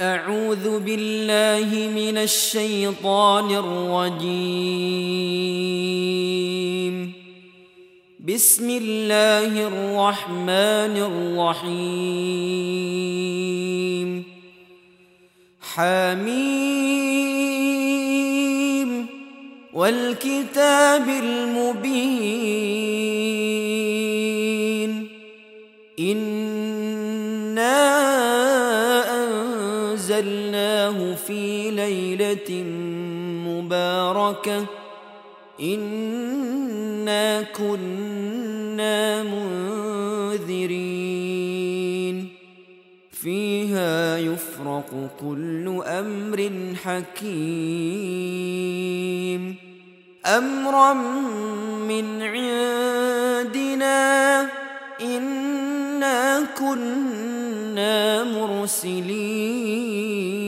أعوذ بالله من الشيطان الرجيم. بسم الله الرحمن الرحيم. حميم. والكتاب المبين. إِنَّا في ليلة مباركة. إنا كنا منذرين. فيها يفرق كل أمر حكيم. أمرا من عندنا. إنا كنا مرسلين.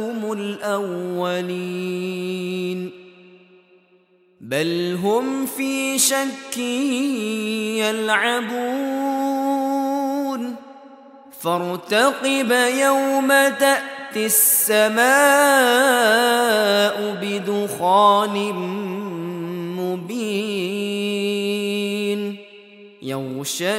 آبائكم الأولين بل هم في شك يلعبون فارتقب يوم تأتي السماء بدخان مبين يغشى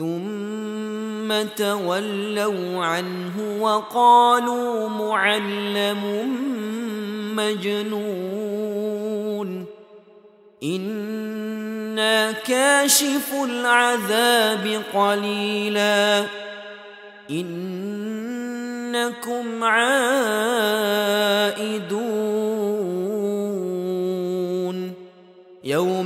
ثم تولوا عنه وقالوا معلم مجنون. إنا كاشف العذاب قليلا. إنكم عائدون.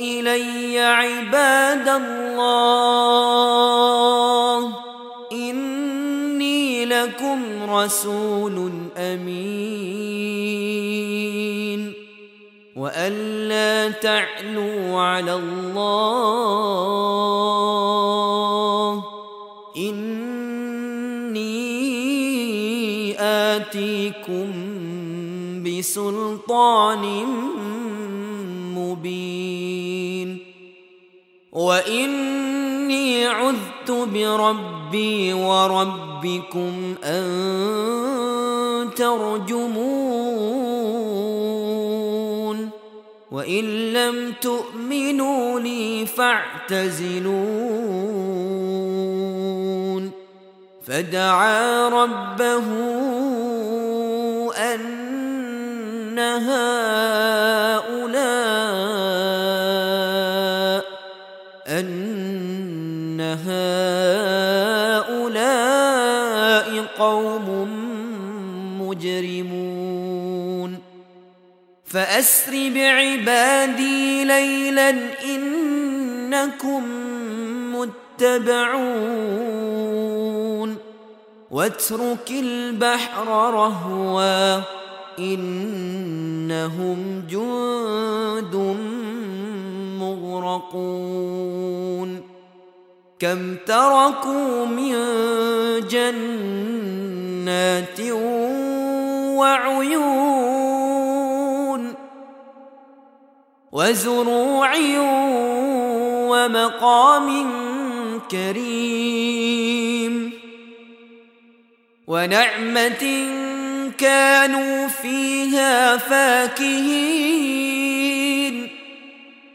إلي عباد الله إني لكم رسول أمين. وأن لا تعلوا على الله إني آتيكم بسلطان مبين وإني عذت بربي وربكم أن ترجمون وإن لم تؤمنوا لي فاعتزلون فدعا ربه هؤلاء أن هؤلاء قوم مجرمون. فأسر بعبادي ليلا إنكم متبعون. واترك البحر رهوا إنهم جند مغرقون كم تركوا من جنات وعيون وزروع ومقام كريم ونعمة كانوا فيها فاكهين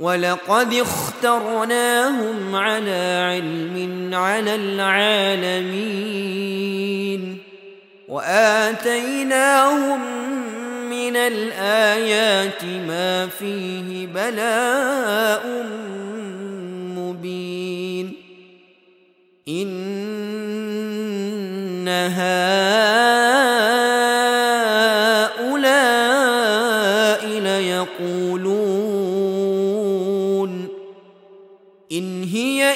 ولقد اخترناهم على علم على العالمين وآتيناهم من الآيات ما فيه بلاء مبين إن هؤلاء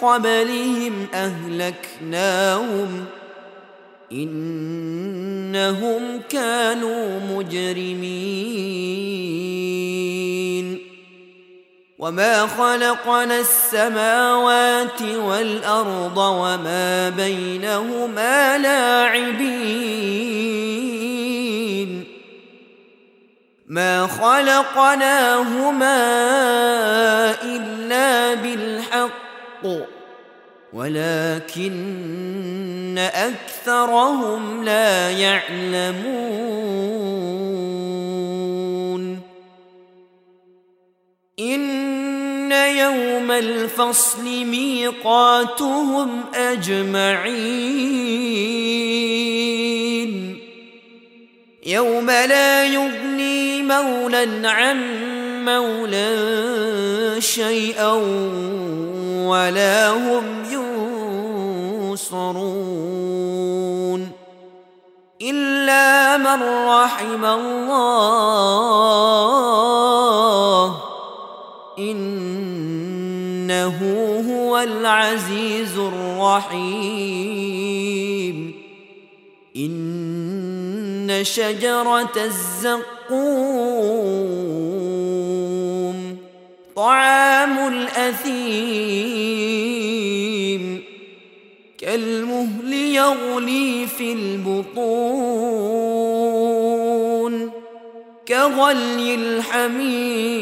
قبلهم أهلكناهم إنهم كانوا مجرمين وما خلقنا السماوات والأرض وما بينهما لاعبين ما خلقناهما إلا بالحق ولكن أكثرهم لا يعلمون. إن يوم الفصل ميقاتهم أجمعين. يوم لا يغني مولى عن مولى شيئا ولا هم ينصرون إلا من رحم الله إنه هو العزيز الرحيم إن شجرة الزقوم طعام الأثيم. كالمهل يغلي في البطون. كغلي الحميم.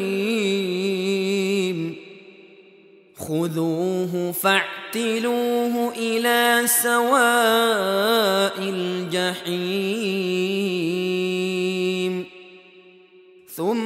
خذوه فاعتلوه إلى سواء الجحيم. ثم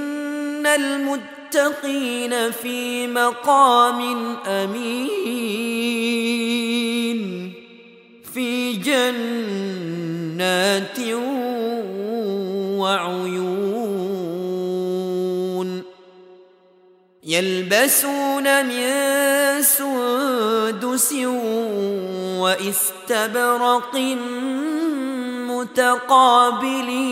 المتقين في مقام أمين في جنات وعيون يلبسون من سندس واستبرق متقابلين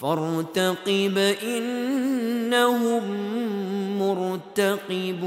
فارتقب إنهم مرتقبون.